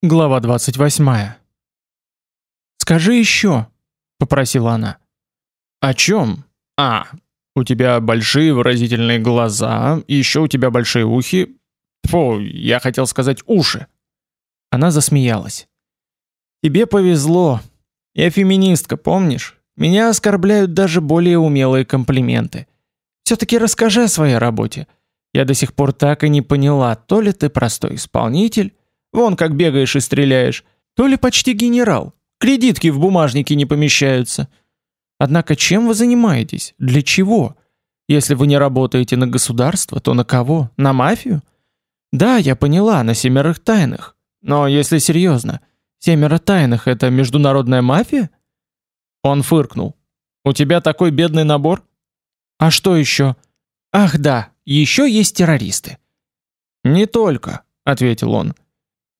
Глава 28. «Скажи еще», — попросила она. «О чем? А, у тебя большие выразительные глаза, и еще у тебя большие ухи. Фу, я хотел сказать уши». Она засмеялась. «Тебе повезло. Я феминистка, помнишь? Меня оскорбляют даже более умелые комплименты. Все-таки расскажи о своей работе. Я до сих пор так и не поняла, то ли ты простой исполнитель, Вон как бегаешь и стреляешь. То ли почти генерал. Кредитки в бумажнике не помещаются. Однако чем вы занимаетесь? Для чего? Если вы не работаете на государство, то на кого? На мафию? Да, я поняла, на семерых тайных. Но если серьезно, семеро тайных — это международная мафия? Он фыркнул. У тебя такой бедный набор? А что еще? Ах да, еще есть террористы. Не только, ответил он.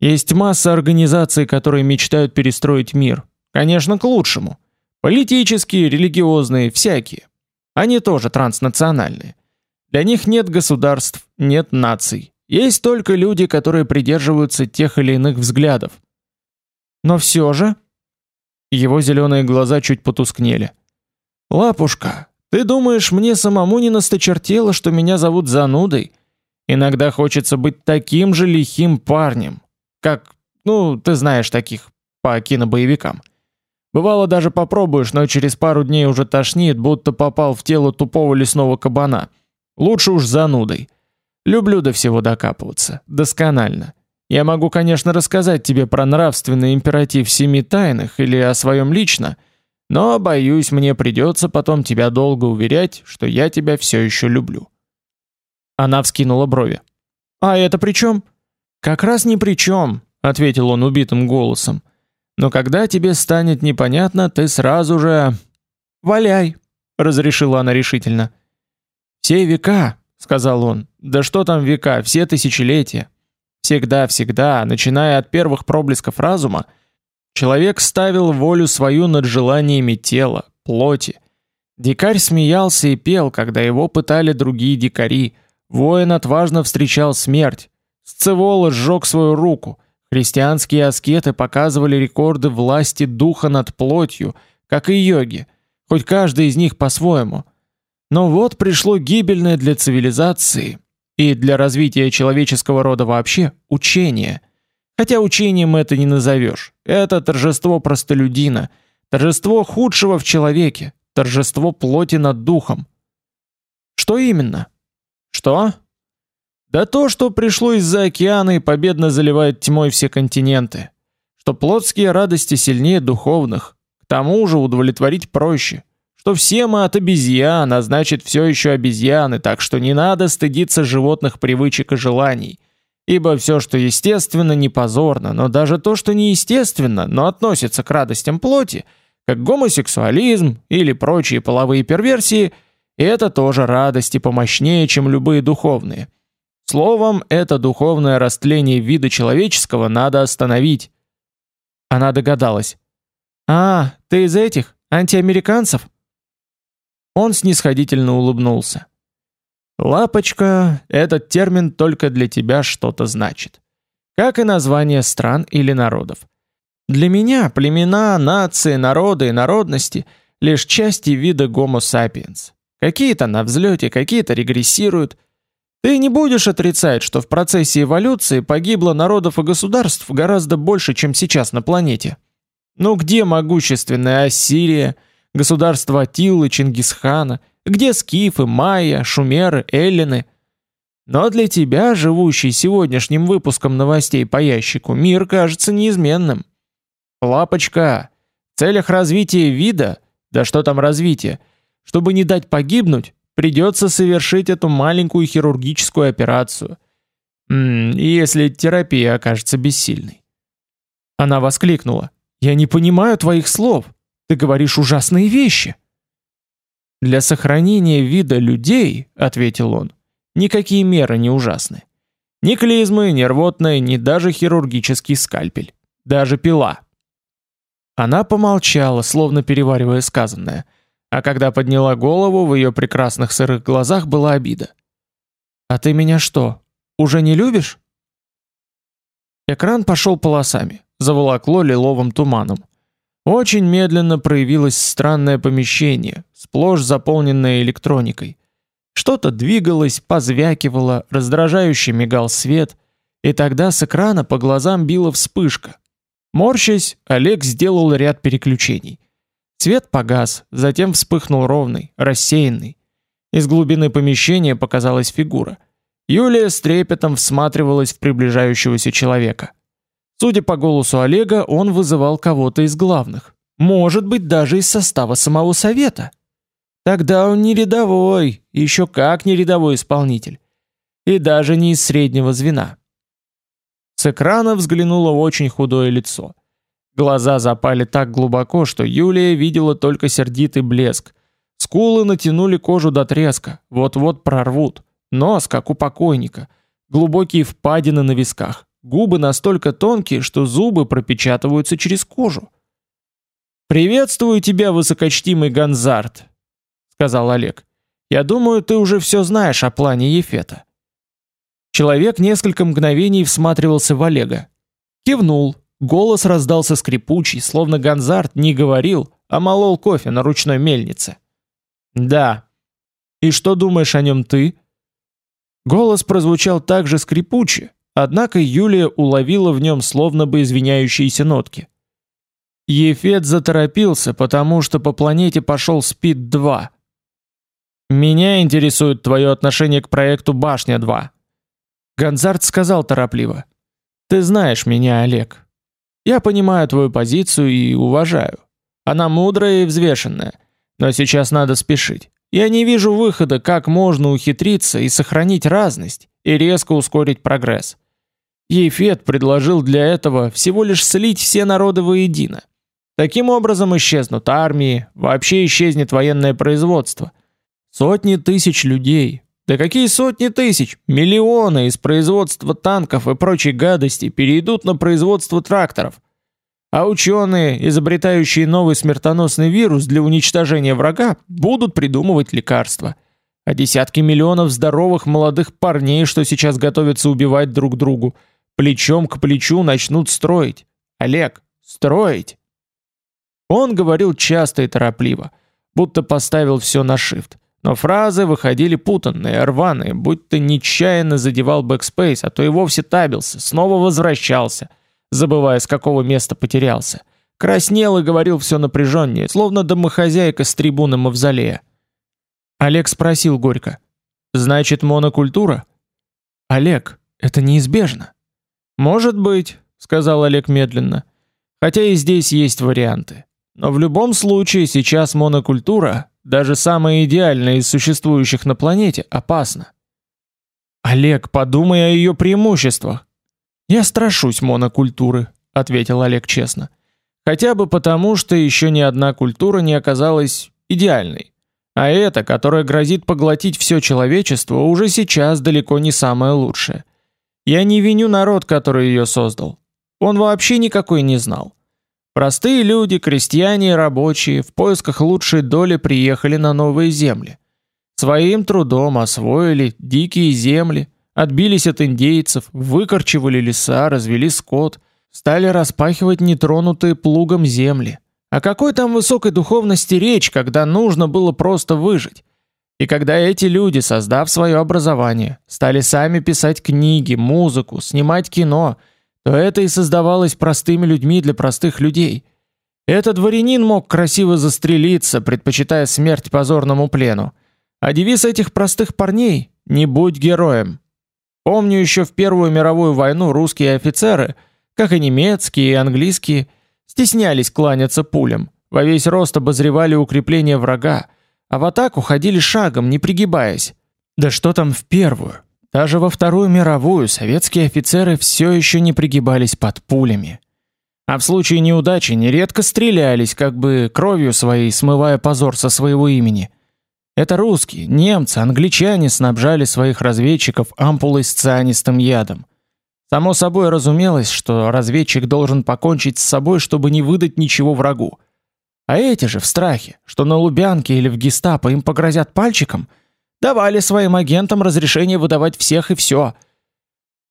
Есть масса организаций, которые мечтают перестроить мир. Конечно, к лучшему. Политические, религиозные, всякие. Они тоже транснациональные. Для них нет государств, нет наций. Есть только люди, которые придерживаются тех или иных взглядов. Но все же... Его зеленые глаза чуть потускнели. «Лапушка, ты думаешь, мне самому не насточертело, что меня зовут занудой? Иногда хочется быть таким же лихим парнем, как, ну, ты знаешь таких по кинобоевикам. Бывало даже попробуешь, но через пару дней уже тошнит, будто попал в тело тупого лесного кабана. Лучше уж занудой. Люблю до всего докапываться, досконально. Я могу, конечно, рассказать тебе про нравственный императив семи тайных или о своем лично, но боюсь, мне придется потом тебя долго уверять, что я тебя все еще люблю. Она вскинула брови. А это при чем? Как раз ни при чем, ответил он убитым голосом. Но когда тебе станет непонятно, ты сразу же валяй, разрешила она решительно. Все века, сказал он. Да что там века, все тысячелетия. Всегда-всегда, начиная от первых проблесков разума, человек ставил волю свою над желаниями тела, плоти. Дикарь смеялся и пел, когда его пытали другие дикари. Воин отважно встречал смерть. Сцевола сжег свою руку. Христианские аскеты показывали рекорды власти духа над плотью, как и йоги, хоть каждый из них по-своему. Но вот пришло гибельное для цивилизации и для развития человеческого рода вообще учение. Хотя учением это не назовешь. Это торжество простолюдина, торжество худшего в человеке, торжество плоти над духом. Что именно? Что? Да то, что пришло из-за океана и победно заливает тьмой все континенты. Что плотские радости сильнее духовных. К тому же удовлетворить проще. Что все мы от обезьян, а значит все еще обезьяны, так что не надо стыдиться животных привычек и желаний. Ибо все, что естественно, не позорно, но даже то, что неестественно, но относится к радостям плоти, как гомосексуализм или прочие половые перверсии, это тоже радости помощнее, чем любые духовные. Словом, это духовное растление вида человеческого надо остановить. Она догадалась. А, ты из этих антиамериканцев? Он снисходительно улыбнулся. Лапочка, этот термин только для тебя что-то значит. Как и название стран или народов. Для меня племена, нации, народы и народности лишь части вида Homo sapiens. Какие-то на взлете, какие-то регрессируют, ты не будешь отрицать, что в процессе эволюции погибло народов и государств гораздо больше, чем сейчас на планете. Ну где могущественная Ассирия, государство Атиллы, Чингисхана, где скифы, майя, шумеры, эллины? Но для тебя, живущий сегодняшним выпуском новостей по ящику, мир кажется неизменным. Лапочка, в целях развития вида, да что там развития, чтобы не дать погибнуть, Придется совершить эту маленькую хирургическую операцию. М -м, если терапия окажется бессильной. Она воскликнула: "Я не понимаю твоих слов. Ты говоришь ужасные вещи". Для сохранения вида людей, ответил он. Никакие меры не ужасны. Ни клизмы, ни рвотные, ни даже хирургический скальпель, даже пила. Она помолчала, словно переваривая сказанное. А когда подняла голову, в ее прекрасных сырых глазах была обида. «А ты меня что, уже не любишь?» Экран пошел полосами, заволокло лиловым туманом. Очень медленно проявилось странное помещение, сплошь заполненное электроникой. Что-то двигалось, позвякивало, раздражающе мигал свет, и тогда с экрана по глазам била вспышка. Морщась, Олег сделал ряд переключений. Свет погас, затем вспыхнул ровный, рассеянный. Из глубины помещения показалась фигура. Юлия с трепетом всматривалась в приближающегося человека. Судя по голосу Олега, он вызывал кого-то из главных. Может быть, даже из состава самого совета. Тогда он не рядовой, еще как не рядовой исполнитель. И даже не из среднего звена. С экрана взглянуло очень худое лицо. Глаза запали так глубоко, что Юлия видела только сердитый блеск. Скулы натянули кожу до треска, вот-вот прорвут. Нос, как у покойника. Глубокие впадины на висках. Губы настолько тонкие, что зубы пропечатываются через кожу. «Приветствую тебя, высокочтимый Гонзарт», — сказал Олег. «Я думаю, ты уже все знаешь о плане Ефета». Человек несколько мгновений всматривался в Олега. Кивнул. Голос раздался скрипучий, словно Гонзарт не говорил, а молол кофе на ручной мельнице. «Да». «И что думаешь о нем ты?» Голос прозвучал так же скрипуче, однако Юлия уловила в нем словно бы извиняющиеся нотки. Ефет заторопился, потому что по планете пошел СПИД-2. Меня интересует твое отношение к проекту Башня-2. Гонзарт сказал торопливо: "Ты знаешь меня, Олег. Я понимаю твою позицию и уважаю. Она мудрая и взвешенная, но сейчас надо спешить. Я не вижу выхода, как можно ухитриться и сохранить разность и резко ускорить прогресс. Ефет предложил для этого всего лишь слить все народы воедино. Таким образом исчезнут армии, вообще исчезнет военное производство. Сотни тысяч людей, да какие сотни тысяч, миллионы из производства танков и прочей гадости перейдут на производство тракторов. А ученые, изобретающие новый смертоносный вирус для уничтожения врага, будут придумывать лекарства. А десятки миллионов здоровых молодых парней, что сейчас готовятся убивать друг другу, плечом к плечу начнут строить. Олег, строить. Он говорил часто и торопливо, будто поставил все на shift. Но фразы выходили путанные, рваные, будто нечаянно задевал backspace, а то и вовсе табился, снова возвращался, забывая, с какого места потерялся. Краснел и говорил все напряженнее, словно домохозяйка с трибуны мавзолея. Олег спросил горько. «Значит, монокультура?» «Олег, это неизбежно». «Может быть», — сказал Олег медленно. «Хотя и здесь есть варианты. Но в любом случае сейчас монокультура, даже самая идеальная из существующих на планете, опасна. Олег, подумай о ее преимуществах. Я страшусь монокультуры, ответил Олег честно. Хотя бы потому, что еще ни одна культура не оказалась идеальной. А эта, которая грозит поглотить все человечество, уже сейчас далеко не самая лучшая. Я не виню народ, который ее создал. Он вообще никакой не знал. Простые люди, крестьяне и рабочие в поисках лучшей доли приехали на новые земли. Своим трудом освоили дикие земли, отбились от индейцев, выкорчевали леса, развели скот, стали распахивать нетронутые плугом земли. О какой там высокой духовности речь, когда нужно было просто выжить? И когда эти люди, создав свое образование, стали сами писать книги, музыку, снимать кино – то это и создавалось простыми людьми для простых людей. Этот дворянин мог красиво застрелиться, предпочитая смерть позорному плену. А девиз этих простых парней «Не будь героем». Помню еще в Первую мировую войну русские офицеры, как и немецкие и английские, стеснялись кланяться пулям, во весь рост обозревали укрепления врага, а в атаку ходили шагом, не пригибаясь. Да что там в Первую? Даже во Вторую мировую советские офицеры все еще не пригибались под пулями. А в случае неудачи нередко стрелялись, как бы кровью своей смывая позор со своего имени. Это русские, немцы, англичане снабжали своих разведчиков ампулой с цианистым ядом. Само собой разумелось, что разведчик должен покончить с собой, чтобы не выдать ничего врагу. А эти же в страхе, что на Лубянке или в Гестапо им погрозят пальчиком – давали своим агентам разрешение выдавать всех и все.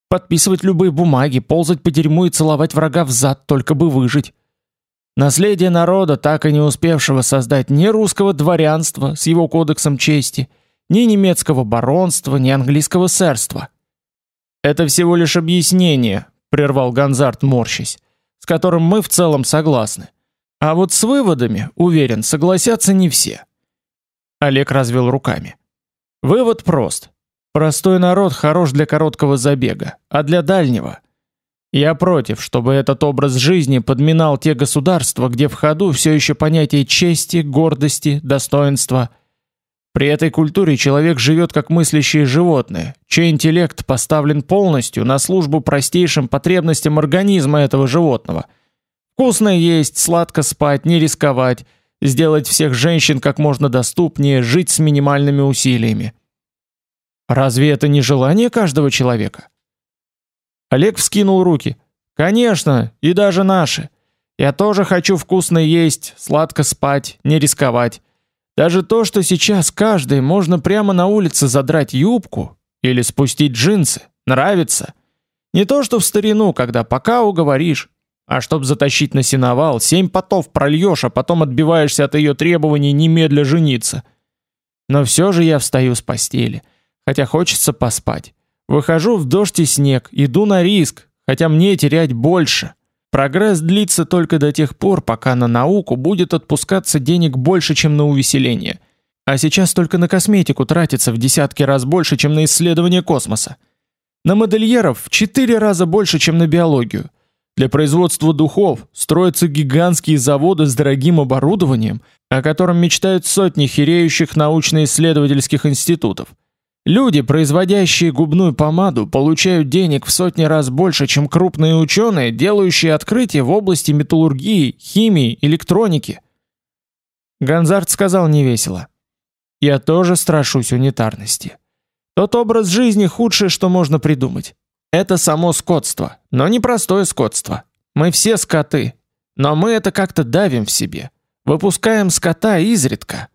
подписывать любые бумаги, ползать по дерьму и целовать врага в зад, только бы выжить. Наследие народа, так и не успевшего создать ни русского дворянства с его кодексом чести, ни немецкого баронства, ни английского сэрства. Это всего лишь объяснение, прервал Ганзарт, морщась, с которым мы в целом согласны. А вот с выводами, уверен, согласятся не все. Олег развел руками. Вывод прост. Простой народ хорош для короткого забега, а для дальнего я против, чтобы этот образ жизни подминал те государства, где в ходу все еще понятие чести, гордости, достоинства. При этой культуре человек живет как мыслящее животное, чей интеллект поставлен полностью на службу простейшим потребностям организма этого животного. Вкусно есть, сладко спать, не рисковать, сделать всех женщин как можно доступнее, жить с минимальными усилиями. Разве это не желание каждого человека? Олег вскинул руки. Конечно, и даже наши. Я тоже хочу вкусно есть, сладко спать, не рисковать. Даже то, что сейчас каждый можно прямо на улице задрать юбку или спустить джинсы, нравится. Не то, что в старину, когда пока уговоришь, а чтоб затащить на сеновал, семь потов прольешь, а потом отбиваешься от ее требований немедля жениться. Но все же я встаю с постели, хотя хочется поспать. Выхожу в дождь и снег, иду на риск, хотя мне терять больше. Прогресс длится только до тех пор, пока на науку будет отпускаться денег больше, чем на увеселение. А сейчас только на косметику тратится в десятки раз больше, чем на исследование космоса. На модельеров в четыре раза больше, чем на биологию. Для производства духов строятся гигантские заводы с дорогим оборудованием, о котором мечтают сотни хиреющих научно-исследовательских институтов. Люди, производящие губную помаду, получают денег в сотни раз больше, чем крупные ученые, делающие открытия в области металлургии, химии, электроники. Ганзарт сказал невесело: "Я тоже страшусь унитарности. Тот образ жизни худшее, что можно придумать. Это само скотство, но не простое скотство. Мы все скоты, но мы это как-то давим в себе, выпускаем скота изредка.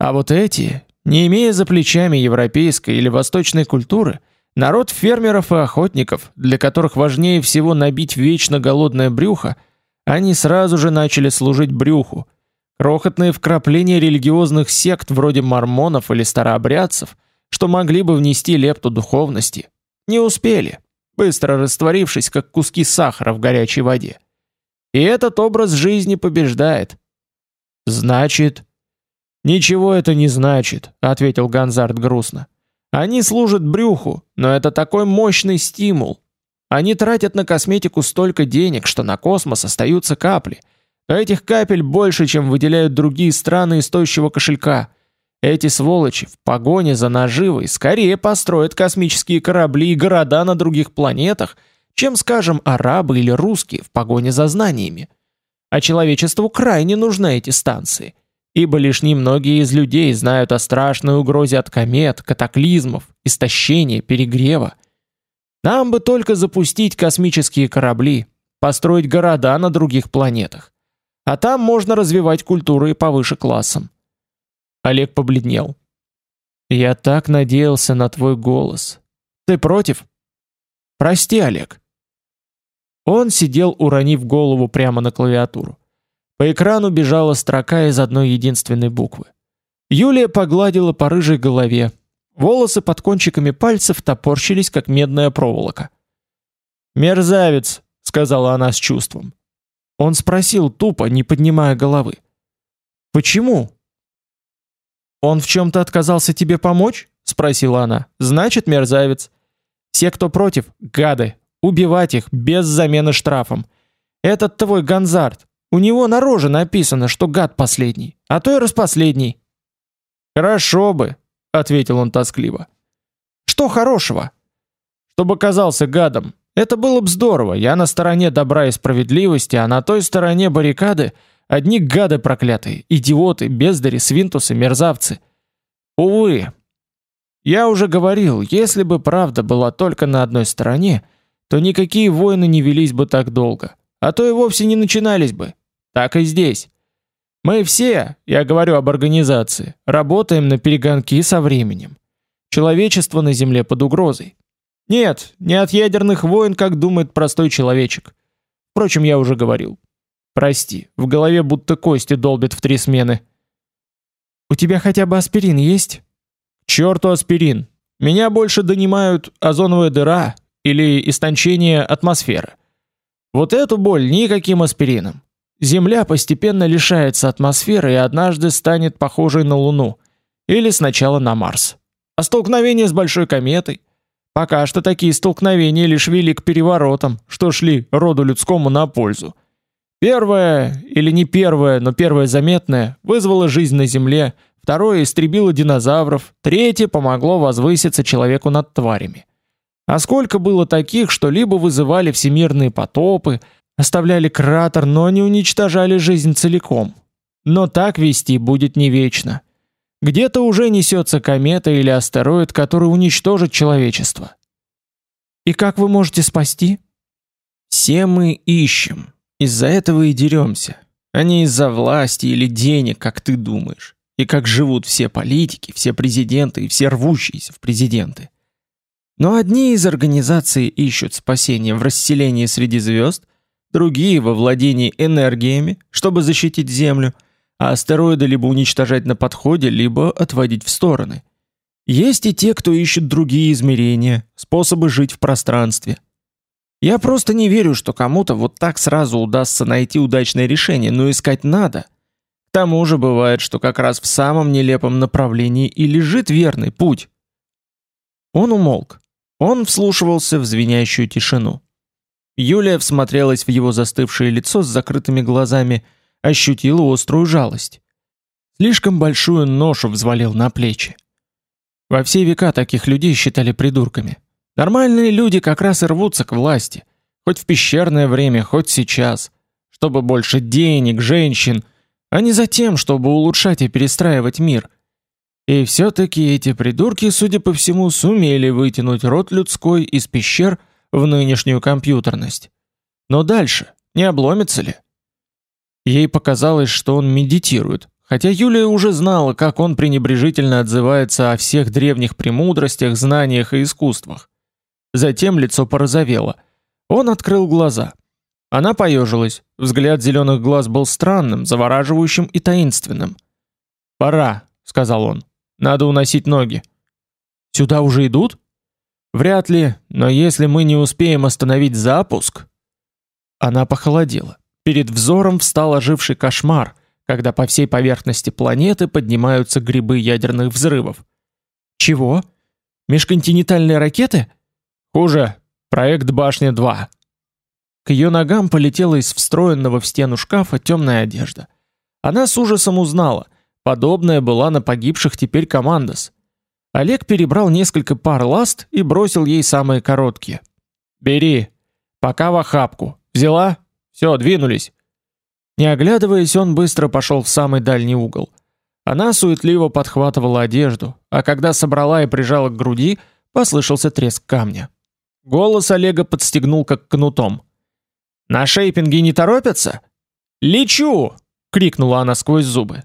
А вот эти не имея за плечами европейской или восточной культуры, народ фермеров и охотников, для которых важнее всего набить вечно голодное брюхо, они сразу же начали служить брюху. Крохотные вкрапления религиозных сект вроде мормонов или старообрядцев, что могли бы внести лепту духовности, не успели, быстро растворившись как куски сахара в горячей воде. И этот образ жизни побеждает. Значит, Ничего это не значит, ответил Ганзард грустно. Они служат брюху, но это такой мощный стимул. Они тратят на косметику столько денег, что на космос остаются капли. Но этих капель больше, чем выделяют другие страны из тощего кошелька. Эти сволочи в погоне за наживой скорее построят космические корабли и города на других планетах, чем, скажем, арабы или русские в погоне за знаниями. А человечеству крайне нужны эти станции – ибо лишь немногие из людей знают о страшной угрозе от комет, катаклизмов, истощения, перегрева. Нам бы только запустить космические корабли, построить города на других планетах. А там можно развивать культуры повыше классом. Олег побледнел. Я так надеялся на твой голос. Ты против? Прости, Олег. Он сидел, уронив голову прямо на клавиатуру. По экрану бежала строка из одной единственной буквы. Юлия погладила по рыжей голове. Волосы под кончиками пальцев топорщились, как медная проволока. «Мерзавец», — сказала она с чувством. Он спросил тупо, не поднимая головы. «Почему?» «Он в чем-то отказался тебе помочь?» — спросила она. «Значит, мерзавец. Все, кто против, гады. Убивать их без замены штрафом. Этот твой Ганзарт, у него на роже написано, что гад последний, а то и распоследний. Хорошо бы, ответил он тоскливо. Что хорошего? Чтобы казался гадом. Это было бы здорово. Я на стороне добра и справедливости, а на той стороне баррикады одни гады проклятые, идиоты, бездари, свинтусы, мерзавцы. Увы. Я уже говорил, если бы правда была только на одной стороне, то никакие войны не велись бы так долго, а то и вовсе не начинались бы. Так и здесь. Мы все, я говорю об организации, работаем на перегонки со временем. Человечество на Земле под угрозой. Нет, не от ядерных войн, как думает простой человечек. Впрочем, я уже говорил. Прости, в голове будто кости долбят в три смены. У тебя хотя бы аспирин есть? Чёрту аспирин. Меня больше донимают озоновая дыра или истончение атмосферы. Вот эту боль никаким аспирином. Земля постепенно лишается атмосферы и однажды станет похожей на Луну или сначала на Марс. А столкновение с большой кометой Пока что такие столкновения лишь вели к переворотам, что шли роду людскому на пользу. Первое, или не первое, но первое заметное, вызвало жизнь на Земле, второе истребило динозавров, третье помогло возвыситься человеку над тварями. А сколько было таких, что либо вызывали всемирные потопы, оставляли кратер, но не уничтожали жизнь целиком. Но так вести будет не вечно. Где-то уже несется комета или астероид, который уничтожит человечество. И как вы можете спасти? Все мы ищем. Из-за этого и деремся. А не из-за власти или денег, как ты думаешь. И как живут все политики, все президенты и все рвущиеся в президенты. Но одни из организаций ищут спасение в расселении среди звезд, другие во владении энергиями, чтобы защитить Землю – а астероиды либо уничтожать на подходе, либо отводить в стороны. Есть и те, кто ищет другие измерения, способы жить в пространстве. Я просто не верю, что кому-то вот так сразу удастся найти удачное решение, но искать надо. К тому же бывает, что как раз в самом нелепом направлении и лежит верный путь. Он умолк. Он вслушивался в звенящую тишину. Юлия всмотрелась в его застывшее лицо с закрытыми глазами – ощутила острую жалость. Слишком большую ношу взвалил на плечи. Во все века таких людей считали придурками. Нормальные люди как раз и рвутся к власти, хоть в пещерное время, хоть сейчас, чтобы больше денег, женщин, а не за тем, чтобы улучшать и перестраивать мир. И все таки эти придурки, судя по всему, сумели вытянуть род людской из пещер в нынешнюю компьютерность. Но дальше не обломится ли? Ей показалось, что он медитирует, хотя Юлия уже знала, как он пренебрежительно отзывается о всех древних премудростях, знаниях и искусствах. Затем лицо порозовело. Он открыл глаза. Она поежилась. Взгляд зеленых глаз был странным, завораживающим и таинственным. "Пора", сказал он. "Надо уносить ноги". "Сюда уже идут?" "Вряд ли, но если мы не успеем остановить запуск". Она похолодела. Перед взором встал оживший кошмар, когда по всей поверхности планеты поднимаются грибы ядерных взрывов. Чего? Межконтинентальные ракеты? Хуже. Проект Башня-2. К ее ногам полетела из встроенного в стену шкафа темная одежда. Она с ужасом узнала, подобная была на погибших теперь командос. Олег перебрал несколько пар ласт и бросил ей самые короткие. Бери, пока в охапку. Взяла? Все, двинулись. Не оглядываясь, он быстро пошел в самый дальний угол. Она суетливо подхватывала одежду, а когда собрала и прижала к груди, послышался треск камня. Голос Олега подстегнул как кнутом. На шейпинге не торопятся? Лечу, крикнула она сквозь зубы.